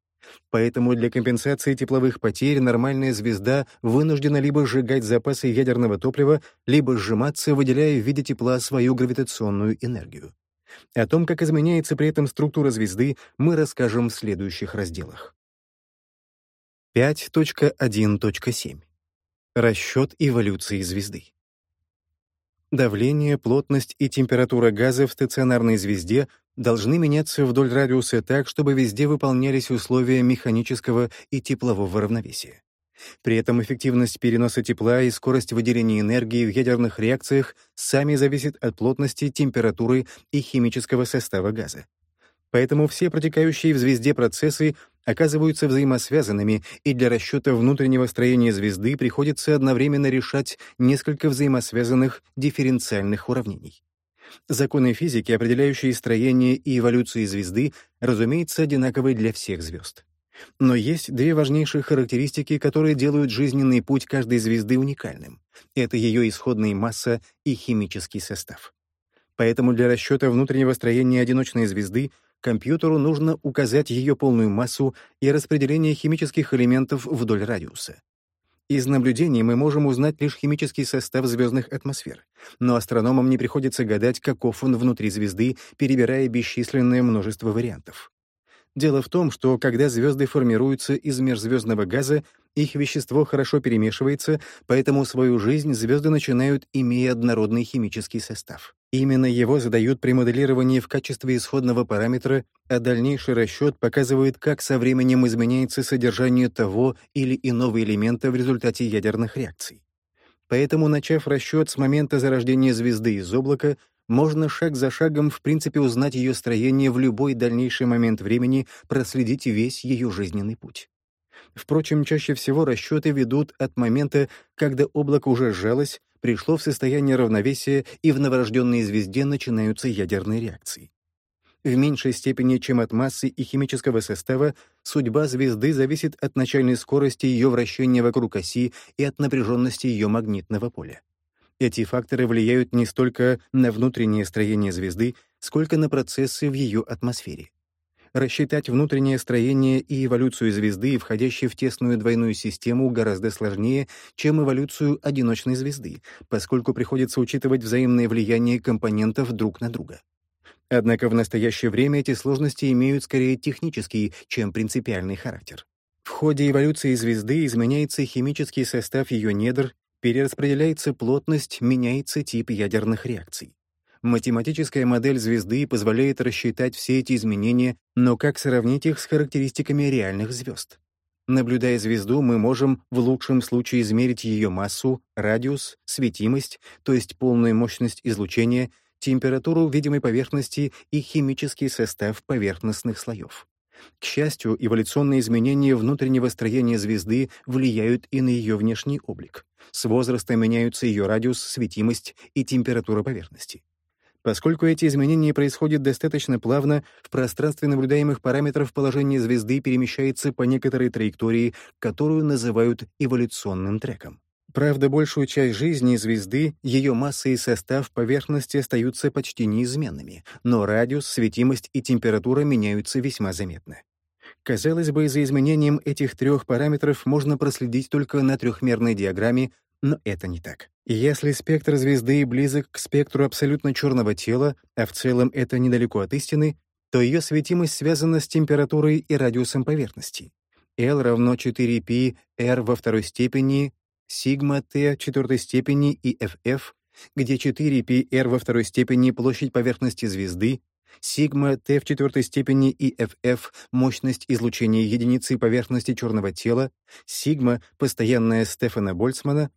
Поэтому для компенсации тепловых потерь нормальная звезда вынуждена либо сжигать запасы ядерного топлива, либо сжиматься, выделяя в виде тепла свою гравитационную энергию. О том, как изменяется при этом структура звезды, мы расскажем в следующих разделах. 5.1.7 Расчет эволюции звезды. Давление, плотность и температура газа в стационарной звезде должны меняться вдоль радиуса так, чтобы везде выполнялись условия механического и теплового равновесия. При этом эффективность переноса тепла и скорость выделения энергии в ядерных реакциях сами зависят от плотности, температуры и химического состава газа. Поэтому все протекающие в звезде процессы оказываются взаимосвязанными, и для расчета внутреннего строения звезды приходится одновременно решать несколько взаимосвязанных дифференциальных уравнений. Законы физики, определяющие строение и эволюцию звезды, разумеется, одинаковы для всех звезд. Но есть две важнейшие характеристики, которые делают жизненный путь каждой звезды уникальным. Это ее исходная масса и химический состав. Поэтому для расчета внутреннего строения одиночной звезды компьютеру нужно указать ее полную массу и распределение химических элементов вдоль радиуса. Из наблюдений мы можем узнать лишь химический состав звездных атмосфер, но астрономам не приходится гадать, каков он внутри звезды, перебирая бесчисленное множество вариантов. Дело в том, что когда звезды формируются из межзвездного газа, их вещество хорошо перемешивается, поэтому свою жизнь звезды начинают, имея однородный химический состав. Именно его задают при моделировании в качестве исходного параметра, а дальнейший расчет показывает, как со временем изменяется содержание того или иного элемента в результате ядерных реакций. Поэтому, начав расчет с момента зарождения звезды из облака, можно шаг за шагом в принципе узнать ее строение в любой дальнейший момент времени, проследить весь ее жизненный путь. Впрочем, чаще всего расчеты ведут от момента, когда облако уже сжалось, пришло в состояние равновесия и в новорожденной звезде начинаются ядерные реакции. В меньшей степени, чем от массы и химического состава, судьба звезды зависит от начальной скорости ее вращения вокруг оси и от напряженности ее магнитного поля. Эти факторы влияют не столько на внутреннее строение звезды, сколько на процессы в ее атмосфере. Рассчитать внутреннее строение и эволюцию звезды, входящей в тесную двойную систему, гораздо сложнее, чем эволюцию одиночной звезды, поскольку приходится учитывать взаимное влияние компонентов друг на друга. Однако в настоящее время эти сложности имеют скорее технический, чем принципиальный характер. В ходе эволюции звезды изменяется химический состав ее недр перераспределяется плотность, меняется тип ядерных реакций. Математическая модель звезды позволяет рассчитать все эти изменения, но как сравнить их с характеристиками реальных звезд? Наблюдая звезду, мы можем в лучшем случае измерить ее массу, радиус, светимость, то есть полную мощность излучения, температуру видимой поверхности и химический состав поверхностных слоев. К счастью, эволюционные изменения внутреннего строения звезды влияют и на ее внешний облик. С возрастом меняются ее радиус, светимость и температура поверхности. Поскольку эти изменения происходят достаточно плавно, в пространстве наблюдаемых параметров положение звезды перемещается по некоторой траектории, которую называют эволюционным треком. Правда, большую часть жизни звезды, ее масса и состав поверхности остаются почти неизменными, но радиус, светимость и температура меняются весьма заметно. Казалось бы, за изменением этих трех параметров можно проследить только на трехмерной диаграмме, но это не так. Если спектр звезды близок к спектру абсолютно черного тела, а в целом это недалеко от истины, то ее светимость связана с температурой и радиусом поверхности. L равно 4π r во второй степени, t четвертой степени и FF, где 4π r во второй степени площадь поверхности звезды, Сигма Т в четвертой степени и FF — мощность излучения единицы поверхности черного тела, сигма — постоянная Стефана Больцмана,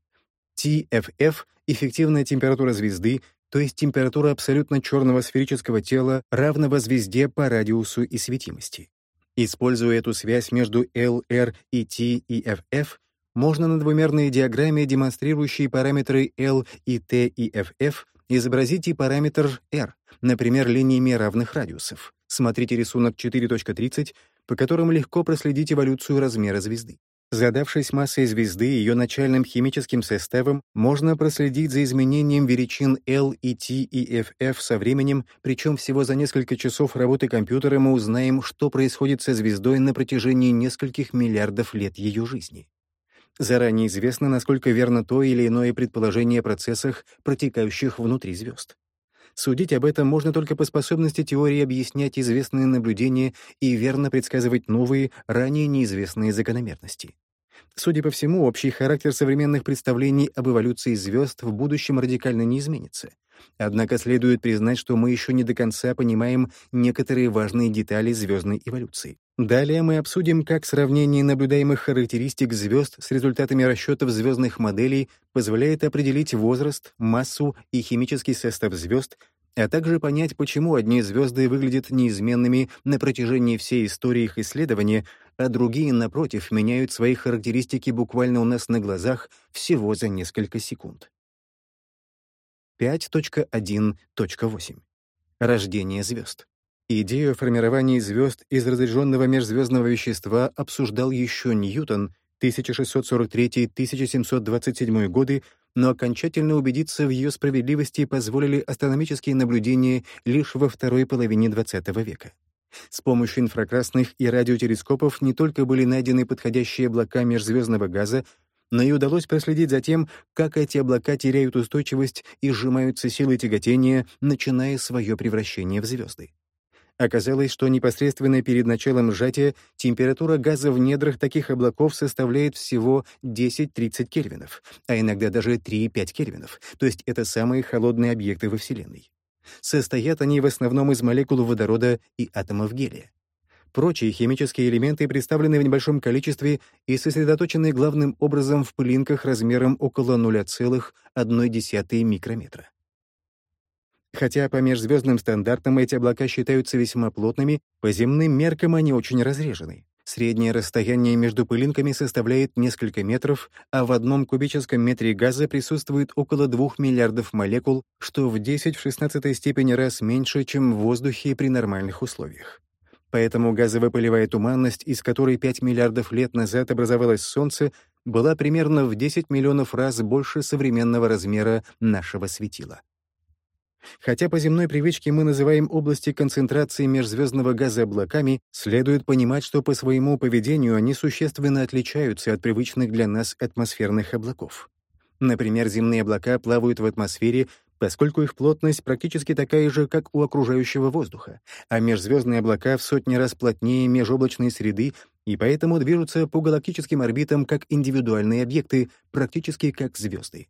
TFF — эффективная температура звезды, то есть температура абсолютно черного сферического тела, равного звезде по радиусу и светимости. Используя эту связь между LR и T и FF, можно на двумерной диаграмме, демонстрирующей параметры L и T и FF, изобразить и параметр R, например, линиями равных радиусов. Смотрите рисунок 4.30, по которому легко проследить эволюцию размера звезды. Задавшись массой звезды и ее начальным химическим составом, можно проследить за изменением величин L и T и FF со временем, причем всего за несколько часов работы компьютера мы узнаем, что происходит со звездой на протяжении нескольких миллиардов лет ее жизни. Заранее известно, насколько верно то или иное предположение о процессах, протекающих внутри звезд. Судить об этом можно только по способности теории объяснять известные наблюдения и верно предсказывать новые, ранее неизвестные закономерности. Судя по всему, общий характер современных представлений об эволюции звезд в будущем радикально не изменится. Однако следует признать, что мы еще не до конца понимаем некоторые важные детали звездной эволюции. Далее мы обсудим, как сравнение наблюдаемых характеристик звезд с результатами расчетов звездных моделей позволяет определить возраст, массу и химический состав звезд, а также понять, почему одни звезды выглядят неизменными на протяжении всей истории их исследования, а другие, напротив, меняют свои характеристики буквально у нас на глазах всего за несколько секунд. 5.1.8. Рождение звезд. Идею о формировании звезд из разряженного межзвездного вещества обсуждал еще Ньютон 1643-1727 годы, но окончательно убедиться в ее справедливости позволили астрономические наблюдения лишь во второй половине XX века. С помощью инфракрасных и радиотелескопов не только были найдены подходящие облака межзвездного газа, но и удалось проследить за тем, как эти облака теряют устойчивость и сжимаются силой тяготения, начиная свое превращение в звезды. Оказалось, что непосредственно перед началом сжатия температура газа в недрах таких облаков составляет всего 10-30 кельвинов, а иногда даже 3-5 кельвинов, то есть это самые холодные объекты во Вселенной. Состоят они в основном из молекул водорода и атомов гелия. Прочие химические элементы представлены в небольшом количестве и сосредоточены главным образом в пылинках размером около 0,1 микрометра. Хотя по межзвездным стандартам эти облака считаются весьма плотными, по земным меркам они очень разрежены. Среднее расстояние между пылинками составляет несколько метров, а в одном кубическом метре газа присутствует около 2 миллиардов молекул, что в 10 в 16 степени раз меньше, чем в воздухе при нормальных условиях. Поэтому газовыпылевая туманность, из которой 5 миллиардов лет назад образовалось Солнце, была примерно в 10 миллионов раз больше современного размера нашего светила. Хотя по земной привычке мы называем области концентрации межзвездного газа облаками, следует понимать, что по своему поведению они существенно отличаются от привычных для нас атмосферных облаков. Например, земные облака плавают в атмосфере, поскольку их плотность практически такая же, как у окружающего воздуха, а межзвездные облака в сотни раз плотнее межоблачной среды и поэтому движутся по галактическим орбитам как индивидуальные объекты, практически как звезды.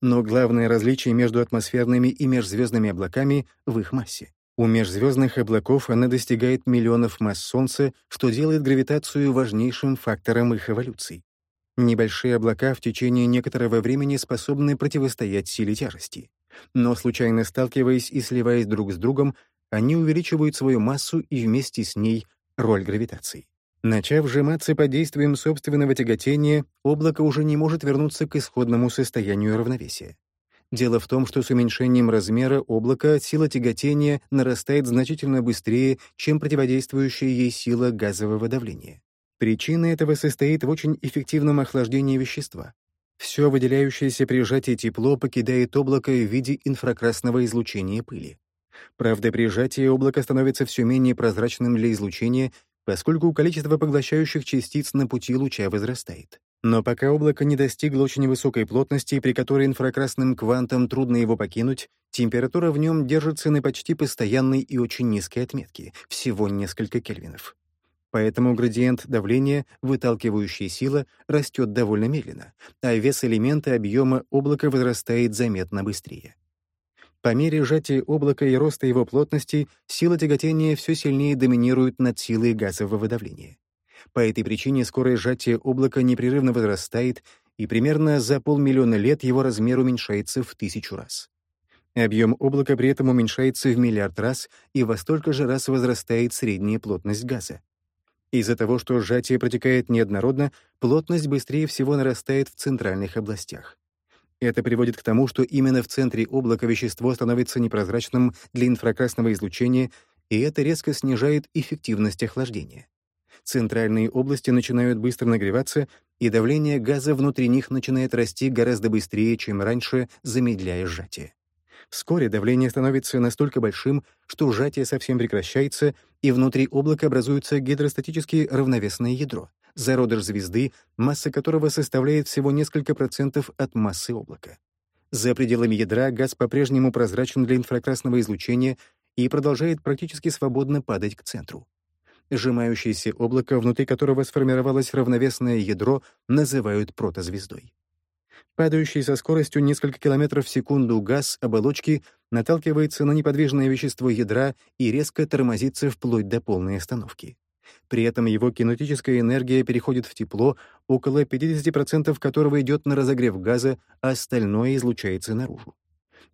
Но главное различие между атмосферными и межзвездными облаками в их массе. У межзвездных облаков она достигает миллионов масс Солнца, что делает гравитацию важнейшим фактором их эволюции. Небольшие облака в течение некоторого времени способны противостоять силе тяжести. Но случайно сталкиваясь и сливаясь друг с другом, они увеличивают свою массу и вместе с ней роль гравитации. Начав сжиматься под действием собственного тяготения, облако уже не может вернуться к исходному состоянию равновесия. Дело в том, что с уменьшением размера облака сила тяготения нарастает значительно быстрее, чем противодействующая ей сила газового давления. Причина этого состоит в очень эффективном охлаждении вещества. Все выделяющееся при сжатии тепло покидает облако в виде инфракрасного излучения пыли. Правда, при сжатии облако становится все менее прозрачным для излучения поскольку количество поглощающих частиц на пути луча возрастает. Но пока облако не достигло очень высокой плотности, при которой инфракрасным квантам трудно его покинуть, температура в нем держится на почти постоянной и очень низкой отметке, всего несколько кельвинов. Поэтому градиент давления, выталкивающая сила, растет довольно медленно, а вес элемента объема облака возрастает заметно быстрее. По мере сжатия облака и роста его плотности, сила тяготения все сильнее доминирует над силой газового давления. По этой причине скорость сжатия облака непрерывно возрастает, и примерно за полмиллиона лет его размер уменьшается в тысячу раз. Объем облака при этом уменьшается в миллиард раз, и во столько же раз возрастает средняя плотность газа. Из-за того, что сжатие протекает неоднородно, плотность быстрее всего нарастает в центральных областях. Это приводит к тому, что именно в центре облака вещество становится непрозрачным для инфракрасного излучения, и это резко снижает эффективность охлаждения. Центральные области начинают быстро нагреваться, и давление газа внутри них начинает расти гораздо быстрее, чем раньше, замедляя сжатие. Вскоре давление становится настолько большим, что сжатие совсем прекращается, и внутри облака образуется гидростатически равновесное ядро зародыш звезды, масса которого составляет всего несколько процентов от массы облака. За пределами ядра газ по-прежнему прозрачен для инфракрасного излучения и продолжает практически свободно падать к центру. Сжимающееся облако, внутри которого сформировалось равновесное ядро, называют протозвездой. Падающий со скоростью несколько километров в секунду газ оболочки наталкивается на неподвижное вещество ядра и резко тормозится вплоть до полной остановки. При этом его кинетическая энергия переходит в тепло, около 50% которого идет на разогрев газа, а остальное излучается наружу.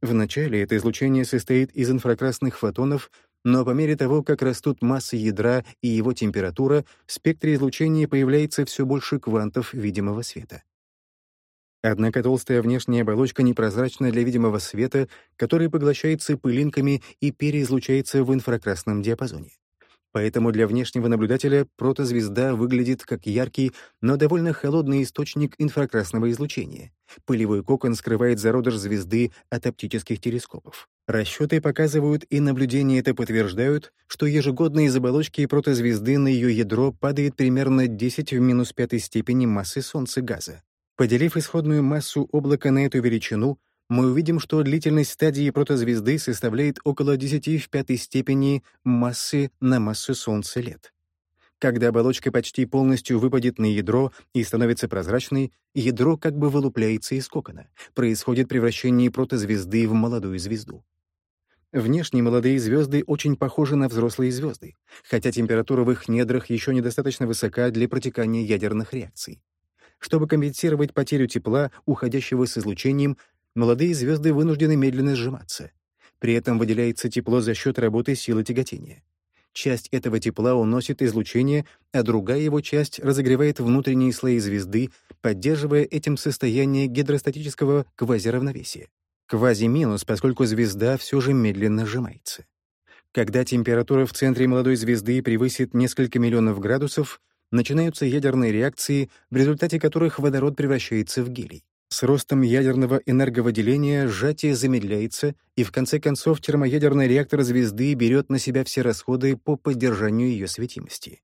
Вначале это излучение состоит из инфракрасных фотонов, но по мере того, как растут массы ядра и его температура, в спектре излучения появляется все больше квантов видимого света. Однако толстая внешняя оболочка непрозрачна для видимого света, который поглощается пылинками и переизлучается в инфракрасном диапазоне. Поэтому для внешнего наблюдателя протозвезда выглядит как яркий, но довольно холодный источник инфракрасного излучения. Пылевой кокон скрывает зародыш звезды от оптических телескопов. Расчеты показывают и наблюдения это подтверждают, что ежегодно из оболочки протозвезды на ее ядро падает примерно 10 в минус пятой степени массы Солнца газа. Поделив исходную массу облака на эту величину, мы увидим, что длительность стадии протозвезды составляет около 10 в пятой степени массы на массу Солнца лет. Когда оболочка почти полностью выпадет на ядро и становится прозрачной, ядро как бы вылупляется из кокона. Происходит превращение протозвезды в молодую звезду. Внешне молодые звезды очень похожи на взрослые звезды, хотя температура в их недрах еще недостаточно высока для протекания ядерных реакций. Чтобы компенсировать потерю тепла, уходящего с излучением, молодые звезды вынуждены медленно сжиматься. При этом выделяется тепло за счет работы силы тяготения. Часть этого тепла уносит излучение, а другая его часть разогревает внутренние слои звезды, поддерживая этим состояние гидростатического квазиравновесия. Квази-минус, поскольку звезда все же медленно сжимается. Когда температура в центре молодой звезды превысит несколько миллионов градусов, начинаются ядерные реакции, в результате которых водород превращается в гелий. С ростом ядерного энерговыделения сжатие замедляется, и в конце концов термоядерный реактор звезды берет на себя все расходы по поддержанию ее светимости.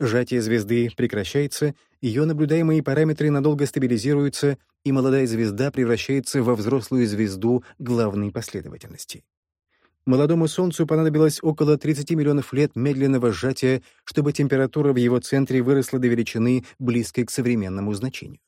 Сжатие звезды прекращается, ее наблюдаемые параметры надолго стабилизируются, и молодая звезда превращается во взрослую звезду главной последовательности. Молодому Солнцу понадобилось около 30 миллионов лет медленного сжатия, чтобы температура в его центре выросла до величины, близкой к современному значению.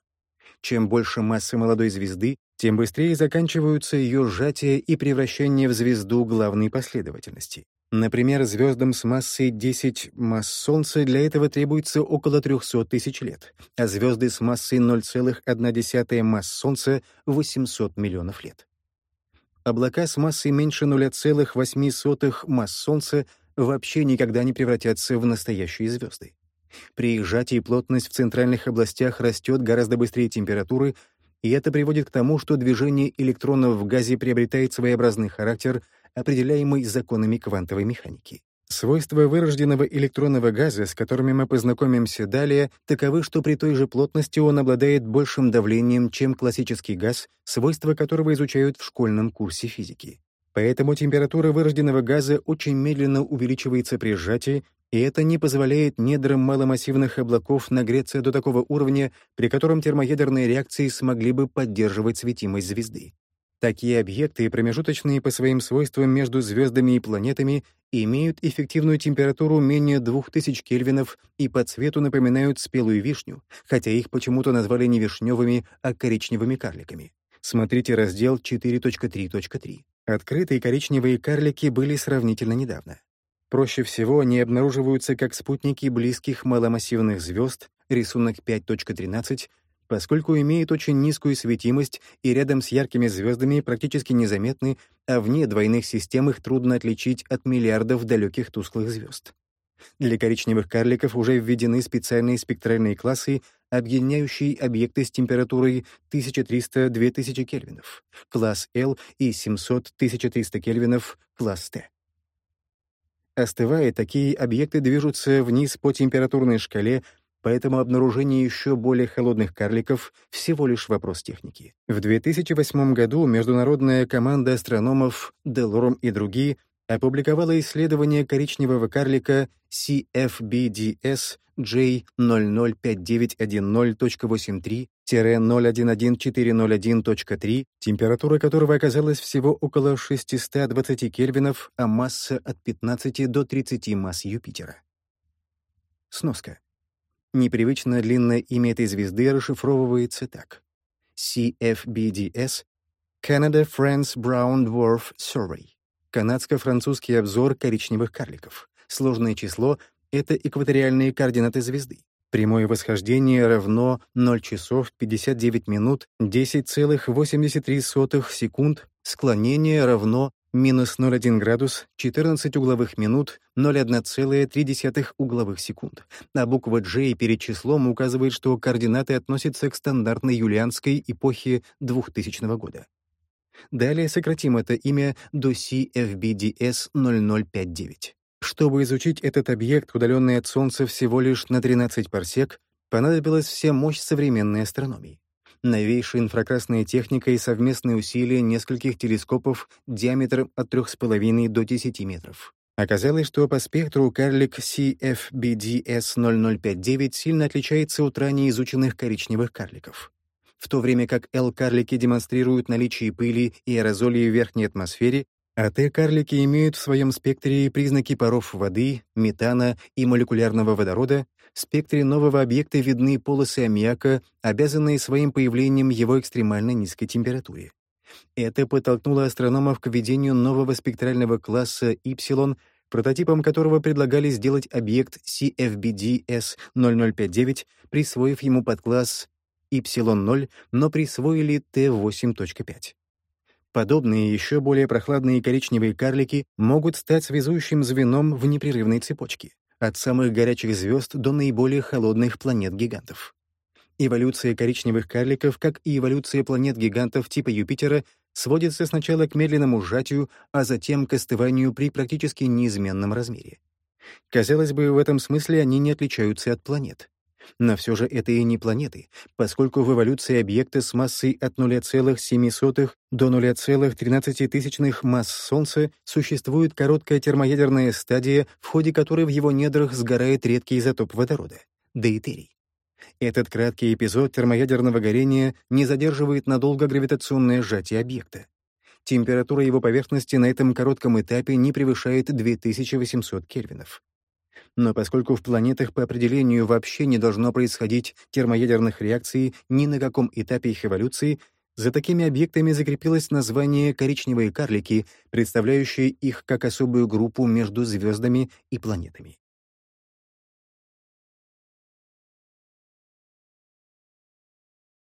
Чем больше массы молодой звезды, тем быстрее заканчиваются ее сжатие и превращение в звезду главной последовательности. Например, звездам с массой 10 масс Солнца для этого требуется около 300 тысяч лет, а звезды с массой 0,1 масс Солнца — 800 миллионов лет. Облака с массой меньше 0,8 масс Солнца вообще никогда не превратятся в настоящие звезды. При сжатии плотность в центральных областях растет гораздо быстрее температуры, и это приводит к тому, что движение электронов в газе приобретает своеобразный характер — определяемый законами квантовой механики. Свойства вырожденного электронного газа, с которыми мы познакомимся далее, таковы, что при той же плотности он обладает большим давлением, чем классический газ, свойства которого изучают в школьном курсе физики. Поэтому температура вырожденного газа очень медленно увеличивается при сжатии, и это не позволяет недрам маломассивных облаков нагреться до такого уровня, при котором термоядерные реакции смогли бы поддерживать светимость звезды. Такие объекты, промежуточные по своим свойствам между звездами и планетами, имеют эффективную температуру менее 2000 кельвинов и по цвету напоминают спелую вишню, хотя их почему-то назвали не вишневыми, а коричневыми карликами. Смотрите раздел 4.3.3. Открытые коричневые карлики были сравнительно недавно. Проще всего они обнаруживаются как спутники близких маломассивных звезд, рисунок 5.13, поскольку имеет очень низкую светимость и рядом с яркими звездами практически незаметны, а вне двойных систем их трудно отличить от миллиардов далеких тусклых звезд. Для коричневых карликов уже введены специальные спектральные классы, объединяющие объекты с температурой 1300-2000 кельвинов, класс L и 700-1300 кельвинов, класс T. Остывая, такие объекты движутся вниз по температурной шкале поэтому обнаружение еще более холодных карликов — всего лишь вопрос техники. В 2008 году международная команда астрономов Делорм и другие опубликовала исследование коричневого карлика CFBDS J005910.83-011401.3, температура которого оказалась всего около 620 кельвинов, а масса от 15 до 30 масс Юпитера. Сноска. Непривычно длинное имя этой звезды расшифровывается так. CFBDS — Canada France Brown Dwarf Survey. Канадско-французский обзор коричневых карликов. Сложное число — это экваториальные координаты звезды. Прямое восхождение равно 0 часов 59 минут 10,83 секунд, склонение равно минус 0,1 градус, 14 угловых минут, 0,1,3 угловых секунд. А буква J перед числом указывает, что координаты относятся к стандартной юлианской эпохе 2000 года. Далее сократим это имя до CFBDS 0059. Чтобы изучить этот объект, удаленный от Солнца всего лишь на 13 парсек, понадобилась вся мощь современной астрономии новейшая инфракрасная техника и совместные усилия нескольких телескопов диаметром от 3,5 до 10 метров. Оказалось, что по спектру карлик CFBDS0059 сильно отличается от ранее изученных коричневых карликов. В то время как L-карлики демонстрируют наличие пыли и аэрозолей в верхней атмосфере, а Т-карлики имеют в своем спектре признаки паров воды, метана и молекулярного водорода, в спектре нового объекта видны полосы аммиака, обязанные своим появлением его экстремально низкой температуре. Это подтолкнуло астрономов к введению нового спектрального класса Y, прототипом которого предлагали сделать объект CFBD-S0059, присвоив ему подкласс Y0, но присвоили T8.5. Подобные еще более прохладные коричневые карлики могут стать связующим звеном в непрерывной цепочке, от самых горячих звезд до наиболее холодных планет-гигантов. Эволюция коричневых карликов, как и эволюция планет-гигантов типа Юпитера, сводится сначала к медленному сжатию, а затем к остыванию при практически неизменном размере. Казалось бы, в этом смысле они не отличаются от планет. Но все же это и не планеты, поскольку в эволюции объекта с массой от 0,07 до 0,13 масс Солнца существует короткая термоядерная стадия, в ходе которой в его недрах сгорает редкий изотоп водорода — дейтерий. Этот краткий эпизод термоядерного горения не задерживает надолго гравитационное сжатие объекта. Температура его поверхности на этом коротком этапе не превышает 2800 кельвинов. Но поскольку в планетах по определению вообще не должно происходить термоядерных реакций ни на каком этапе их эволюции, за такими объектами закрепилось название «коричневые карлики», представляющее их как особую группу между звездами и планетами.